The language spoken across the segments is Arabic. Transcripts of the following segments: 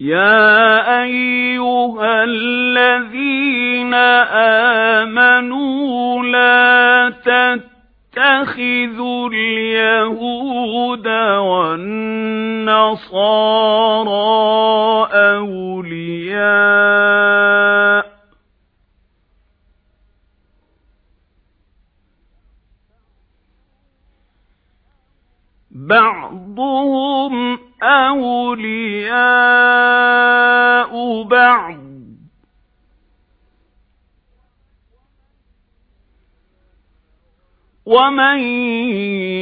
يَا أَيُّهَا الَّذِينَ آمَنُوا لَا تَتَّخِذُوا الْيَهُودَ وَالنَّصَارَىٰ أَوْلِيَاءَ بَعْضُهُمْ أَوْلِيَاءُ بَعْضٍ. وَمَن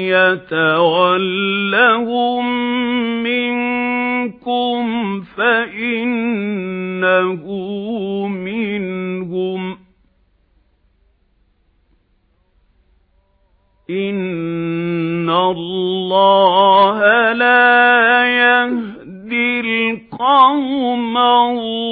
يَتَوَلَّهُم مِّنكُمْ فَإِنَّهُ مِنْهُمْ. إِنَّ اللَّهَ الْقَوْمَ الظَّالِمِينَ.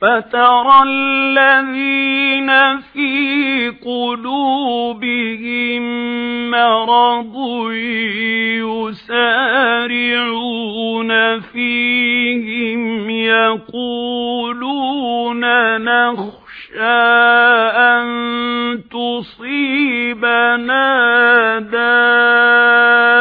فَتَرَى الَّذِينَ فِي قُلُوبِهِم مَّرَضٌ يُسَارِعُونَ فِيهِمْ يَقُولُونَ نَخْشَىٰ أَن تُصِيبَنَا دَائِرَةٌ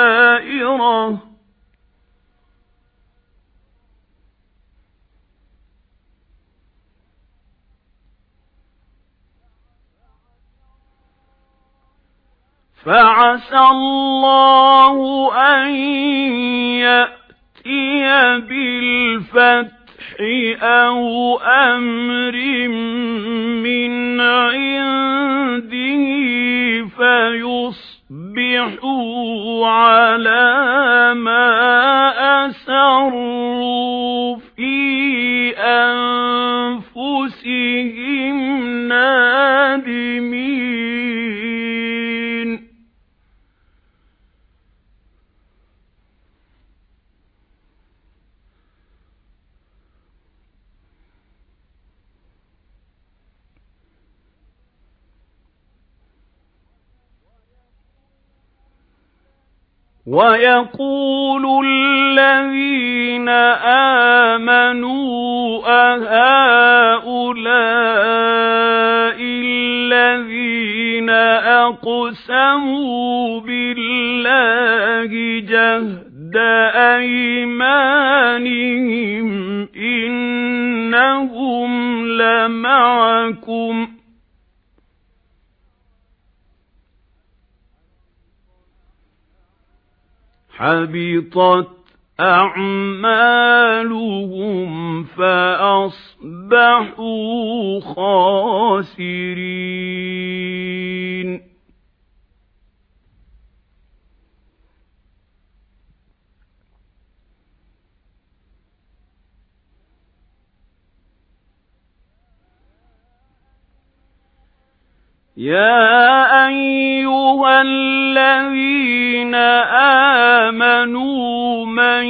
فَعَسَى اللَّهُ أَن يَأْتِيَ بِالْفَتْحِ أَوْ أَمْرٍ مِّنْ عِندِهِ فَيُصْبِحُوا عَلَىٰ مَا أَسَرُّوا. وَيَقُولُ الَّذِينَ آمَنُوا أَهَؤُلَاءِ الَّذِينَ أَقْسَمُوا بِاللَّهِ جَهْدَ أَيْمَانِهِمْ إِنَّهُمْ لَمَعَكُمْ ۚ حَبِطَتْ أَعْمَالُهُمْ فَأَصْبَحُوا خَاسِرِينَ. يَا الَّذِينَ آمَنُوا مَن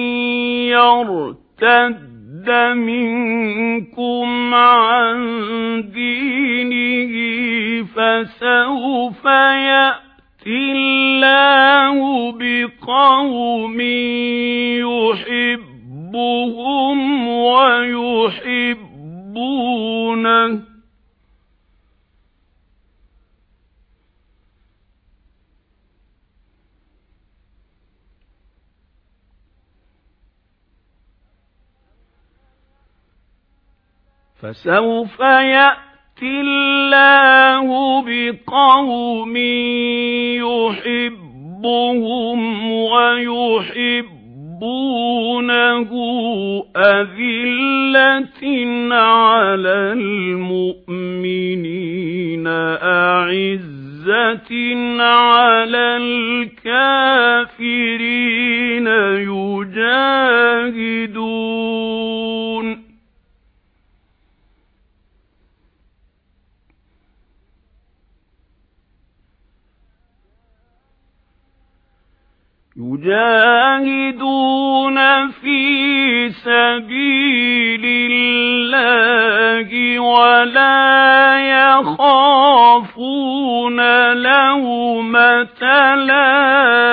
يَرْتَدَّ مِنكُمْ عَن دِينِهِ فَسَوْفَ يَأْتِي اللَّهُ بِقَوْمٍ يُحِبُّهُمْ وَيُحِبُّونَهُ. فَسَوْفَ يَأْتِي اللَّهُ بِقَوْمٍ يُحِبُّهُمْ وَيُحِبُّونَهُ أَذِلَّةٍ عَلَى الْمُؤْمِنِينَ أَعِزَّةٍ عَلَى الْكَافِرِينَ. يجاهدون في سبيل الله ولا يخافون لومة لائم.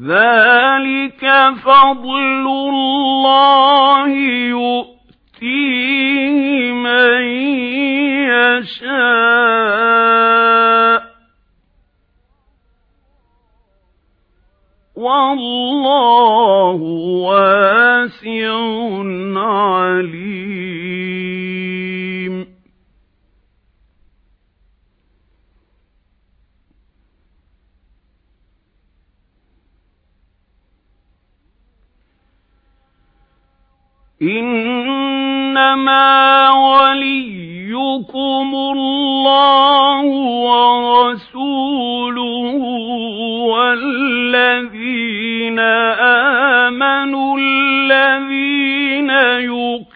ذَلِكَ فَضْلُ اللَّهِ يُؤْتِيهِ مَن يَشَاءُ. وَاللَّهُ وَاسِعٌ عَلِيمٌ. إِنَّمَا وَلِيُّكُمُ اللَّهُ وَرَسُولُهُ وَالَّذِينَ آمَنُوا الَّذِينَ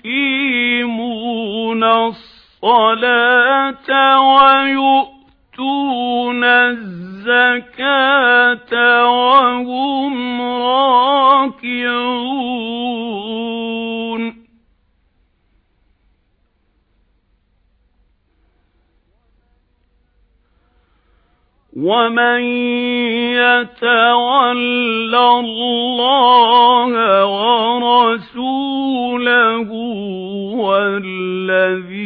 يُقِيمُونَ الصَّلَاةَ وَيُؤْتُونَ الزَّكَاةَ وَهُمْ رَاكِعُونَ وَمَن يَتَوَلَّ اللَّهَ وَرَسُولَهُ وَالَّذِينَ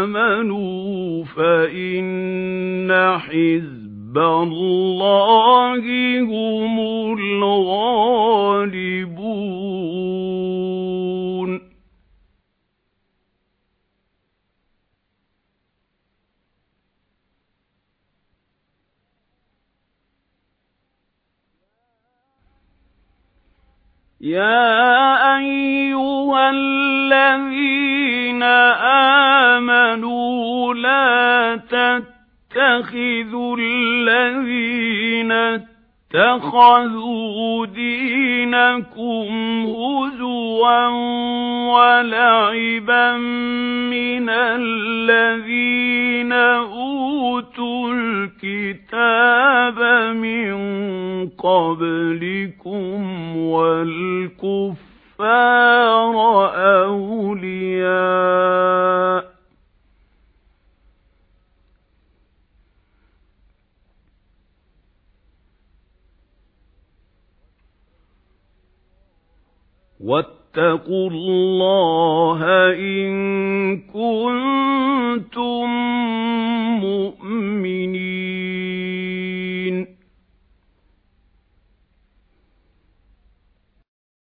آمَنُوا فَإِنَّ حِزْبَ اللَّهِ هُمُ الْغَالِبُونَ يَا أَيُّهَا الَّذِينَ آمَنُوا لَا تَتَّخِذُوا الَّذِينَ اتَّخَذُوا دِينَكُمْ هُزُوًا وَلَعِبًا مِنَ الَّذِينَ أُوتُوا الْكِتَابَ مِنْ قَبْلِكُمْ وَالْكُفَّارَ أَوْلِيَاءَ وَاتَّقُوا اللَّهَ إِن كُنتُم مُّؤْمِنِينَ.